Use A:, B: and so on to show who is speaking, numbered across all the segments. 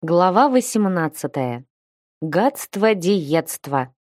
A: Глава 18. Гадство диетства.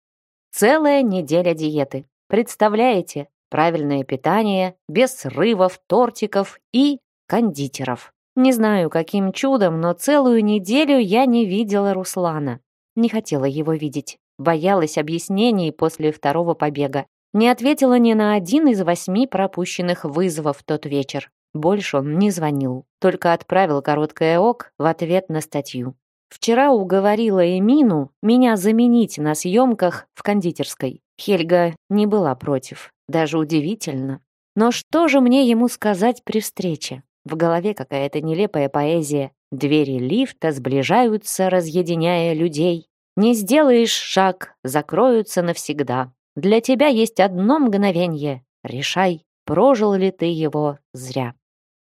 A: Целая неделя диеты. Представляете? Правильное питание, без срывов, тортиков и кондитеров. Не знаю, каким чудом, но целую неделю я не видела Руслана. Не хотела его видеть. Боялась объяснений после второго побега. Не ответила ни на один из восьми пропущенных вызовов тот вечер. Больше он не звонил, только отправил короткое ок в ответ на статью. Вчера уговорила Эмину меня заменить на съемках в кондитерской. Хельга не была против, даже удивительно. Но что же мне ему сказать при встрече? В голове какая-то нелепая поэзия. Двери лифта сближаются, разъединяя людей. Не сделаешь шаг, закроются навсегда. Для тебя есть одно мгновение. Решай, прожил ли ты его зря.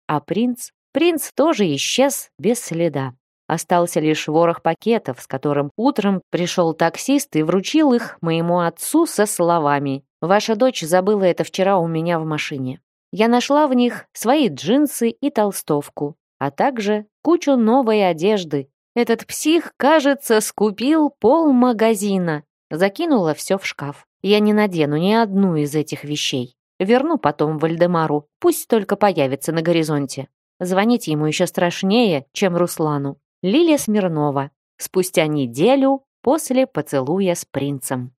A: А принц? Принц тоже исчез без следа. Остался лишь ворох пакетов, с которым утром пришел таксист и вручил их моему отцу со словами «Ваша дочь забыла это вчера у меня в машине». Я нашла в них свои джинсы и толстовку, а также кучу новой одежды. Этот псих, кажется, скупил пол магазина. Закинула все в шкаф. Я не надену ни одну из этих вещей. Верну потом Вальдемару, пусть только появится на горизонте. Звонить ему еще страшнее, чем Руслану. Лилия Смирнова. Спустя неделю после поцелуя с принцем.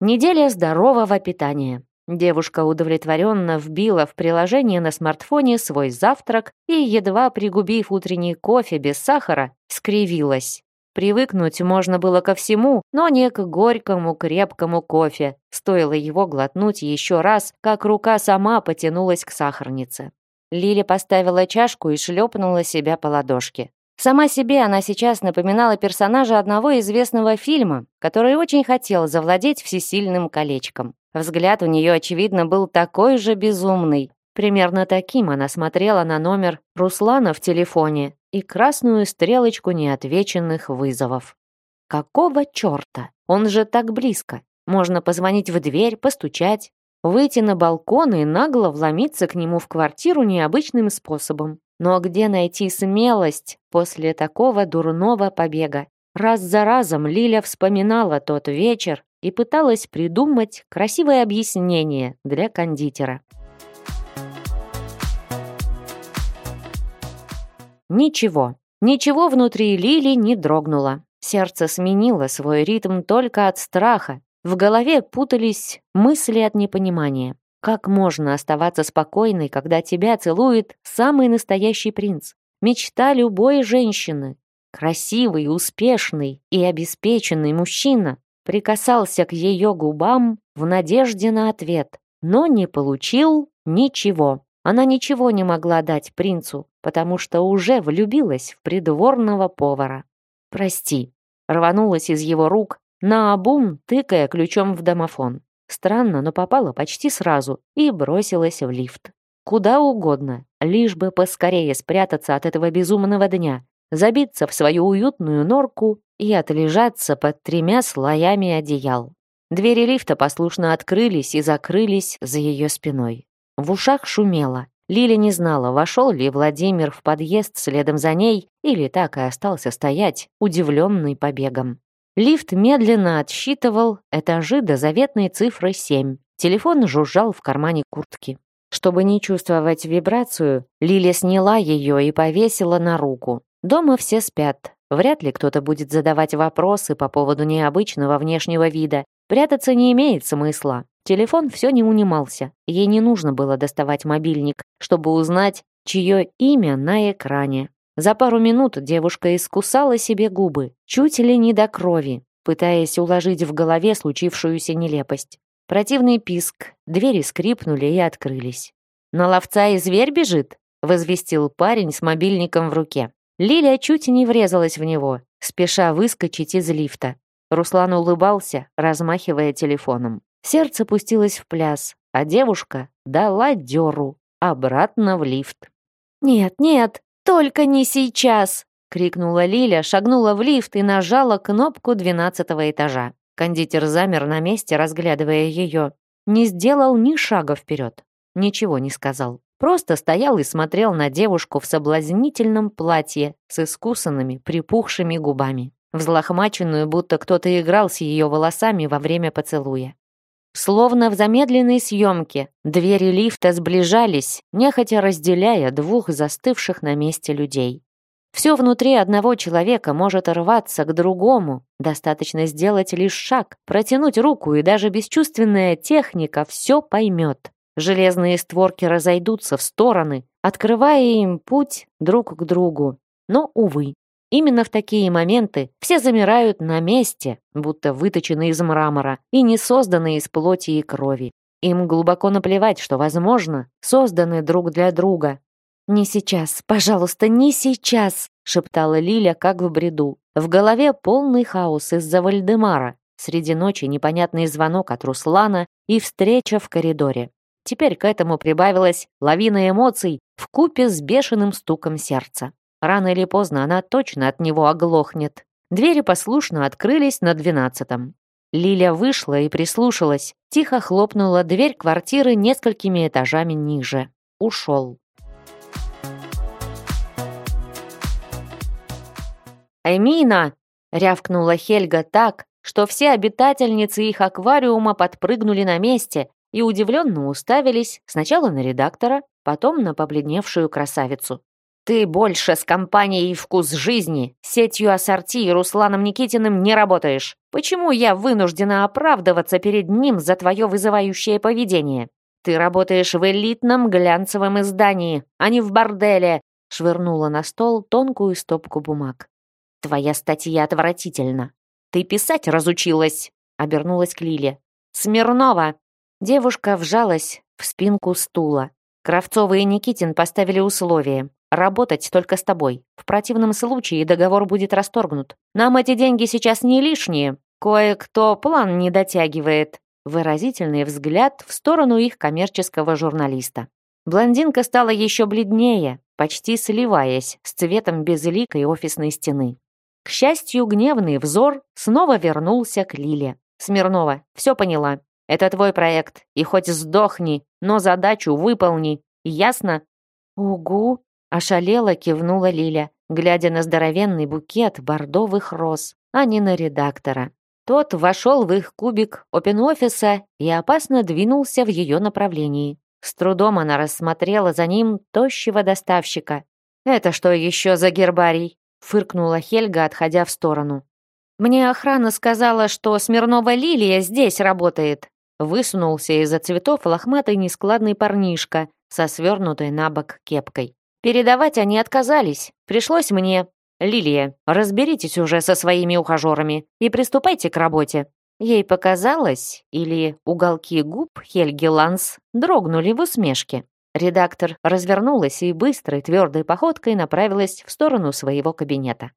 A: Неделя здорового питания. Девушка удовлетворенно вбила в приложение на смартфоне свой завтрак и, едва пригубив утренний кофе без сахара, скривилась. Привыкнуть можно было ко всему, но не к горькому крепкому кофе. Стоило его глотнуть еще раз, как рука сама потянулась к сахарнице. Лиля поставила чашку и шлепнула себя по ладошке. Сама себе она сейчас напоминала персонажа одного известного фильма, который очень хотел завладеть всесильным колечком. Взгляд у нее, очевидно, был такой же безумный. Примерно таким она смотрела на номер Руслана в телефоне, и красную стрелочку неотвеченных вызовов. Какого черта? Он же так близко. Можно позвонить в дверь, постучать, выйти на балкон и нагло вломиться к нему в квартиру необычным способом. Но где найти смелость после такого дурного побега? Раз за разом Лиля вспоминала тот вечер и пыталась придумать красивое объяснение для кондитера. Ничего. Ничего внутри Лили не дрогнуло. Сердце сменило свой ритм только от страха. В голове путались мысли от непонимания. Как можно оставаться спокойной, когда тебя целует самый настоящий принц? Мечта любой женщины. Красивый, успешный и обеспеченный мужчина прикасался к ее губам в надежде на ответ, но не получил ничего. Она ничего не могла дать принцу, потому что уже влюбилась в придворного повара. «Прости», — рванулась из его рук, наобум тыкая ключом в домофон. Странно, но попала почти сразу и бросилась в лифт. Куда угодно, лишь бы поскорее спрятаться от этого безумного дня, забиться в свою уютную норку и отлежаться под тремя слоями одеял. Двери лифта послушно открылись и закрылись за ее спиной. В ушах шумело. Лиля не знала, вошел ли Владимир в подъезд следом за ней или так и остался стоять, удивленный побегом. Лифт медленно отсчитывал этажи до заветной цифры 7. Телефон жужжал в кармане куртки. Чтобы не чувствовать вибрацию, Лиля сняла ее и повесила на руку. Дома все спят. Вряд ли кто-то будет задавать вопросы по поводу необычного внешнего вида. Прятаться не имеет смысла. Телефон все не унимался. Ей не нужно было доставать мобильник, чтобы узнать, чье имя на экране. За пару минут девушка искусала себе губы, чуть ли не до крови, пытаясь уложить в голове случившуюся нелепость. Противный писк, двери скрипнули и открылись. «На ловца и зверь бежит?» — возвестил парень с мобильником в руке. Лилия чуть не врезалась в него, спеша выскочить из лифта. Руслан улыбался, размахивая телефоном. Сердце пустилось в пляс, а девушка дала дёру обратно в лифт. «Нет, нет, только не сейчас!» — крикнула Лиля, шагнула в лифт и нажала кнопку двенадцатого этажа. Кондитер замер на месте, разглядывая ее. Не сделал ни шага вперед. Ничего не сказал. просто стоял и смотрел на девушку в соблазнительном платье с искусанными, припухшими губами, взлохмаченную, будто кто-то играл с ее волосами во время поцелуя. Словно в замедленной съемке, двери лифта сближались, нехотя разделяя двух застывших на месте людей. Все внутри одного человека может рваться к другому, достаточно сделать лишь шаг, протянуть руку, и даже бесчувственная техника все поймет. Железные створки разойдутся в стороны, открывая им путь друг к другу. Но, увы, Именно в такие моменты все замирают на месте, будто выточены из мрамора и не созданы из плоти и крови. Им глубоко наплевать, что, возможно, созданы друг для друга. «Не сейчас, пожалуйста, не сейчас!» — шептала Лиля, как в бреду. В голове полный хаос из-за Вальдемара. Среди ночи непонятный звонок от Руслана и встреча в коридоре. Теперь к этому прибавилась лавина эмоций в купе с бешеным стуком сердца. Рано или поздно она точно от него оглохнет. Двери послушно открылись на двенадцатом. Лиля вышла и прислушалась. Тихо хлопнула дверь квартиры несколькими этажами ниже. Ушел. «Эмина!» — рявкнула Хельга так, что все обитательницы их аквариума подпрыгнули на месте и удивленно уставились сначала на редактора, потом на побледневшую красавицу. Ты больше с компанией «Вкус жизни», сетью ассорти и Русланом Никитиным не работаешь. Почему я вынуждена оправдываться перед ним за твое вызывающее поведение? Ты работаешь в элитном глянцевом издании, а не в борделе», швырнула на стол тонкую стопку бумаг. «Твоя статья отвратительна. Ты писать разучилась», обернулась к Лиле. «Смирнова!» Девушка вжалась в спинку стула. Кравцова и Никитин поставили условие работать только с тобой. В противном случае договор будет расторгнут. Нам эти деньги сейчас не лишние. Кое-кто план не дотягивает. Выразительный взгляд в сторону их коммерческого журналиста. Блондинка стала еще бледнее, почти сливаясь с цветом безликой офисной стены. К счастью, гневный взор снова вернулся к Лиле. «Смирнова, все поняла. Это твой проект, и хоть сдохни, но задачу выполни. Ясно?» «Угу», Ошалела кивнула Лиля, глядя на здоровенный букет бордовых роз, а не на редактора. Тот вошел в их кубик опен-офиса и опасно двинулся в ее направлении. С трудом она рассмотрела за ним тощего доставщика. «Это что еще за гербарий?» — фыркнула Хельга, отходя в сторону. «Мне охрана сказала, что Смирнова Лилия здесь работает». Высунулся из-за цветов лохматый нескладный парнишка со свернутой на бок кепкой. Передавать они отказались. Пришлось мне. Лилия, разберитесь уже со своими ухажерами и приступайте к работе. Ей показалось, или уголки губ Хельги Ланс дрогнули в усмешке. Редактор развернулась и быстрой твердой походкой направилась в сторону своего кабинета.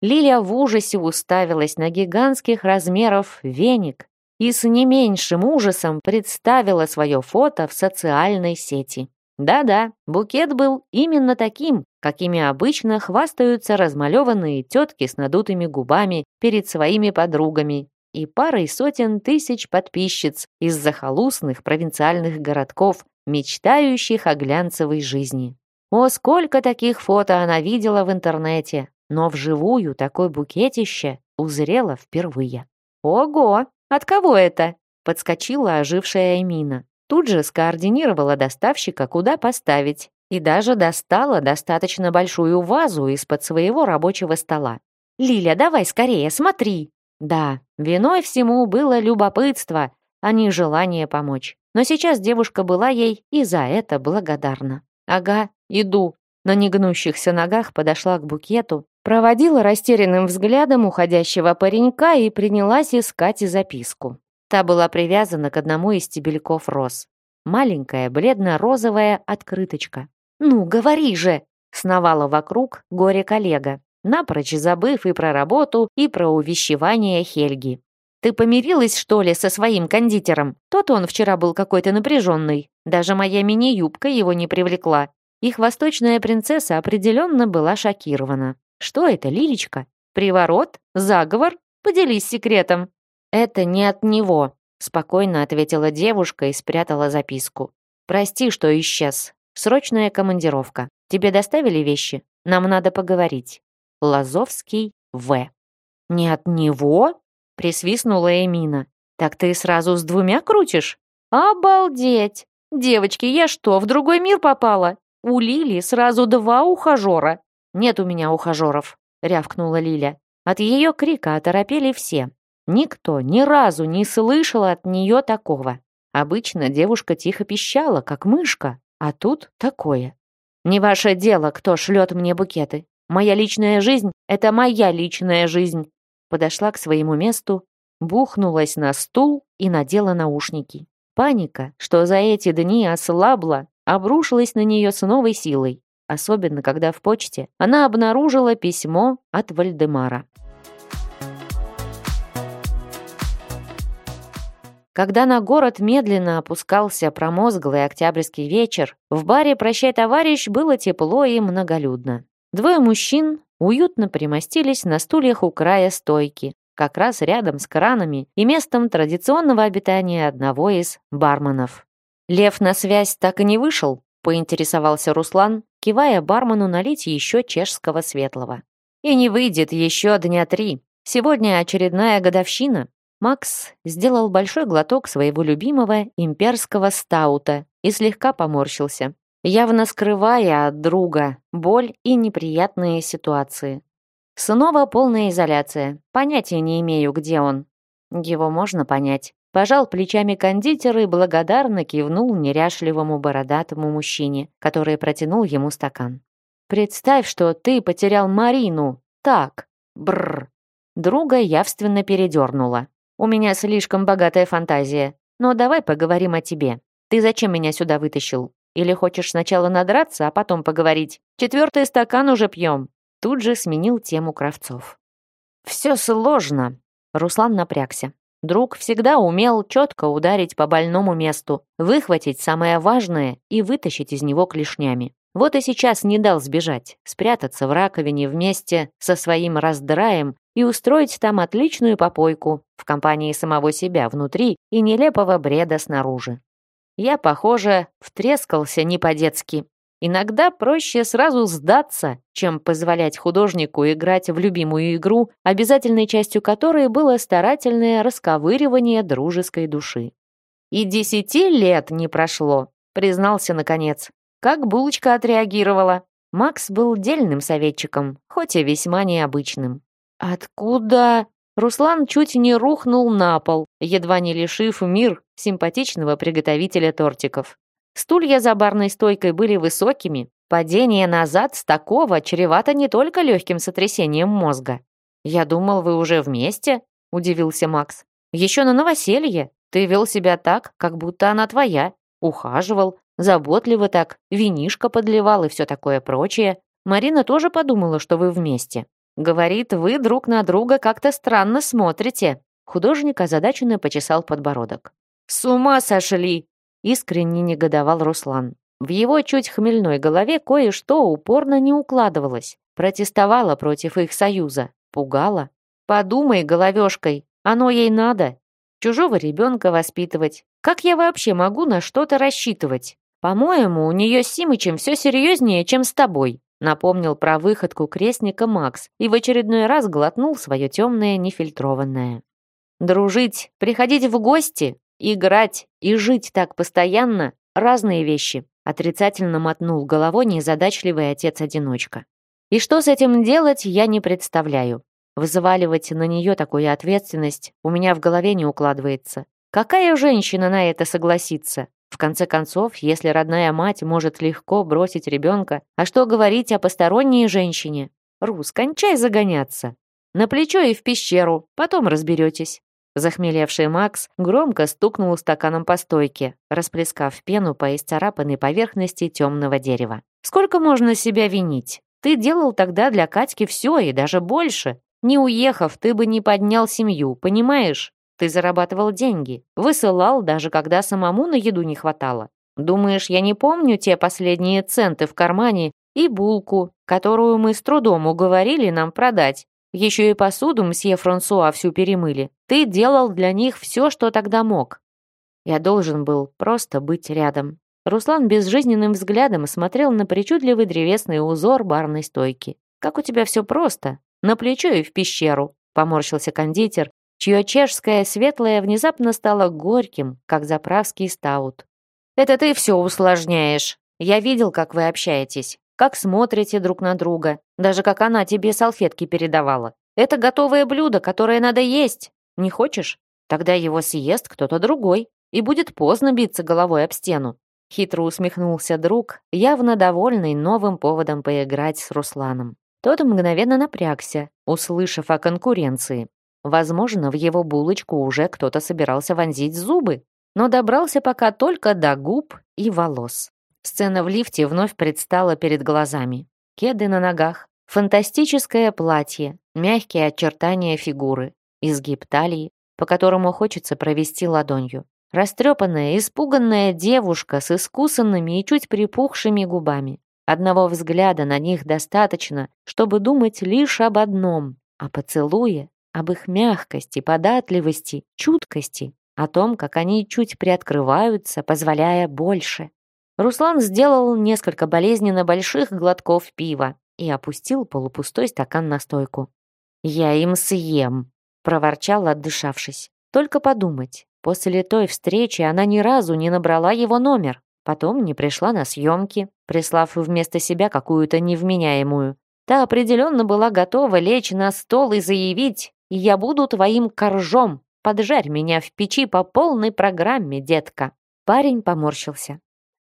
A: Лилия в ужасе уставилась на гигантских размеров веник и с не меньшим ужасом представила свое фото в социальной сети. Да-да, букет был именно таким, какими обычно хвастаются размалеванные тетки с надутыми губами перед своими подругами и парой сотен тысяч подписчиц из захолустных провинциальных городков, мечтающих о глянцевой жизни. О, сколько таких фото она видела в интернете, но вживую такой букетище узрела впервые. «Ого! От кого это?» — подскочила ожившая Эмина. Тут же скоординировала доставщика, куда поставить, и даже достала достаточно большую вазу из-под своего рабочего стола. «Лиля, давай скорее, смотри!» Да, виной всему было любопытство, а не желание помочь. Но сейчас девушка была ей и за это благодарна. «Ага, иду». На негнущихся ногах подошла к букету, проводила растерянным взглядом уходящего паренька и принялась искать записку. Та была привязана к одному из стебельков роз. Маленькая, бледно-розовая открыточка. «Ну, говори же!» — сновала вокруг горе-коллега, напрочь забыв и про работу, и про увещевание Хельги. «Ты помирилась, что ли, со своим кондитером? Тот он вчера был какой-то напряженный. Даже моя мини-юбка его не привлекла. Их восточная принцесса определенно была шокирована. Что это, Лилечка? Приворот? Заговор? Поделись секретом. «Это не от него», — спокойно ответила девушка и спрятала записку. «Прости, что исчез. Срочная командировка. Тебе доставили вещи? Нам надо поговорить. Лазовский В. Не от него? Присвистнула Эмина. Так ты сразу с двумя крутишь? Обалдеть! Девочки, я что, в другой мир попала? У Лили сразу два ухажера. Нет у меня ухажеров, рявкнула Лиля. От ее крика оторопели все. Никто ни разу не слышал от нее такого. Обычно девушка тихо пищала, как мышка, а тут такое. «Не ваше дело, кто шлет мне букеты. Моя личная жизнь — это моя личная жизнь». Подошла к своему месту, бухнулась на стул и надела наушники. Паника, что за эти дни ослабла, обрушилась на нее с новой силой, особенно когда в почте она обнаружила письмо от Вальдемара. Когда на город медленно опускался промозглый октябрьский вечер, в баре «Прощай, товарищ» было тепло и многолюдно. Двое мужчин уютно примостились на стульях у края стойки, как раз рядом с кранами и местом традиционного обитания одного из барменов. «Лев на связь так и не вышел?» — поинтересовался Руслан, кивая бармену налить еще чешского светлого. «И не выйдет еще дня три. Сегодня очередная годовщина, Макс сделал большой глоток своего любимого имперского стаута и слегка поморщился, явно скрывая от друга боль и неприятные ситуации. Снова полная изоляция. Понятия не имею, где он. Его можно понять. Пожал плечами кондитер и благодарно кивнул неряшливому бородатому мужчине, который протянул ему стакан. «Представь, что ты потерял Марину. Так. Бррр». Друга явственно передернула. У меня слишком богатая фантазия. Но давай поговорим о тебе. Ты зачем меня сюда вытащил? Или хочешь сначала надраться, а потом поговорить? Четвертый стакан уже пьем». Тут же сменил тему Кравцов. «Все сложно», — Руслан напрягся. Друг всегда умел четко ударить по больному месту, выхватить самое важное и вытащить из него клешнями. Вот и сейчас не дал сбежать, спрятаться в раковине вместе со своим раздраем и устроить там отличную попойку в компании самого себя внутри и нелепого бреда снаружи. Я, похоже, втрескался не по-детски. Иногда проще сразу сдаться, чем позволять художнику играть в любимую игру, обязательной частью которой было старательное расковыривание дружеской души. «И десяти лет не прошло», — признался наконец. Как булочка отреагировала? Макс был дельным советчиком, хоть и весьма необычным. «Откуда?» Руслан чуть не рухнул на пол, едва не лишив мир симпатичного приготовителя тортиков. Стулья за барной стойкой были высокими. Падение назад с такого чревато не только легким сотрясением мозга. «Я думал, вы уже вместе?» – удивился Макс. «Еще на новоселье. Ты вел себя так, как будто она твоя. Ухаживал, заботливо так, винишко подливал и все такое прочее. Марина тоже подумала, что вы вместе. Говорит, вы друг на друга как-то странно смотрите. Художник озадаченно почесал подбородок. С ума сошли! Искренне негодовал Руслан. В его чуть хмельной голове кое-что упорно не укладывалось. Протестовала против их союза. Пугала. Подумай головешкой, оно ей надо. Чужого ребенка воспитывать. Как я вообще могу на что-то рассчитывать? По-моему, у нее с Симычем все серьезнее, чем с тобой напомнил про выходку крестника Макс и в очередной раз глотнул свое темное нефильтрованное. Дружить, приходить в гости, играть и жить так постоянно — разные вещи, отрицательно мотнул головой незадачливый отец-одиночка. И что с этим делать, я не представляю. Взваливать на нее такую ответственность у меня в голове не укладывается. Какая женщина на это согласится? В конце концов, если родная мать может легко бросить ребенка, а что говорить о посторонней женщине? Рус, кончай загоняться. На плечо и в пещеру, потом разберетесь. Захмелевший Макс громко стукнул стаканом по стойке, расплескав пену по исцарапанной поверхности темного дерева. «Сколько можно себя винить? Ты делал тогда для Катьки все и даже больше. Не уехав, ты бы не поднял семью, понимаешь? Ты зарабатывал деньги, высылал, даже когда самому на еду не хватало. Думаешь, я не помню те последние центы в кармане и булку, которую мы с трудом уговорили нам продать? Еще и посуду мсье Франсуа всю перемыли. Ты делал для них все, что тогда мог. Я должен был просто быть рядом. Руслан безжизненным взглядом смотрел на причудливый древесный узор барной стойки. «Как у тебя все просто. На плечо и в пещеру», — поморщился кондитер, чье чешское светлое внезапно стало горьким, как заправский стаут. «Это ты все усложняешь. Я видел, как вы общаетесь, как смотрите друг на друга, даже как она тебе салфетки передавала. Это готовое блюдо, которое надо есть. Не хочешь? Тогда его съест кто-то другой, и будет поздно биться головой об стену. Хитро усмехнулся друг, явно довольный новым поводом поиграть с Русланом. Тот мгновенно напрягся, услышав о конкуренции. Возможно, в его булочку уже кто-то собирался вонзить зубы, но добрался пока только до губ и волос. Сцена в лифте вновь предстала перед глазами. Кеды на ногах, фантастическое платье, мягкие очертания фигуры, изгиб талии, по которому хочется провести ладонью. Растрепанная, испуганная девушка с искусанными и чуть припухшими губами. Одного взгляда на них достаточно, чтобы думать лишь об одном — о поцелуе, об их мягкости, податливости, чуткости, о том, как они чуть приоткрываются, позволяя больше. Руслан сделал несколько болезненно больших глотков пива и опустил полупустой стакан на стойку. «Я им съем», — проворчал, отдышавшись. «Только подумать, После той встречи она ни разу не набрала его номер. Потом не пришла на съемки, прислав вместо себя какую-то невменяемую. Та определенно была готова лечь на стол и заявить «Я буду твоим коржом, поджарь меня в печи по полной программе, детка». Парень поморщился.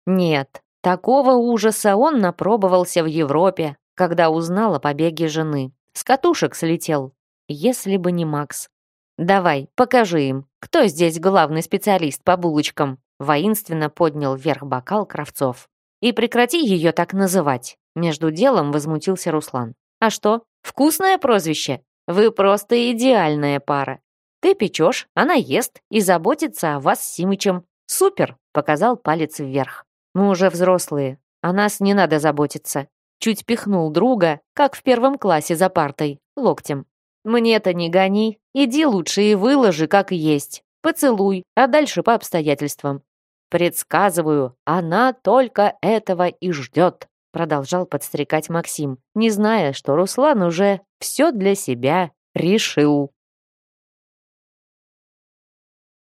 A: Нет, такого ужаса он напробовался в Европе, когда узнал о побеге жены. С катушек слетел. Если бы не Макс. «Давай, покажи им, кто здесь главный специалист по булочкам?» Воинственно поднял вверх бокал Кравцов. «И прекрати ее так называть!» Между делом возмутился Руслан. «А что, вкусное прозвище? Вы просто идеальная пара. Ты печешь, она ест и заботится о вас с Симычем. Супер!» Показал палец вверх. «Мы уже взрослые, о нас не надо заботиться». Чуть пихнул друга, как в первом классе за партой, локтем. Мне-то не гони. Иди лучше и выложи, как есть. Поцелуй, а дальше по обстоятельствам. Предсказываю, она только этого и ждет, продолжал подстрекать Максим, не зная, что Руслан уже все для себя решил.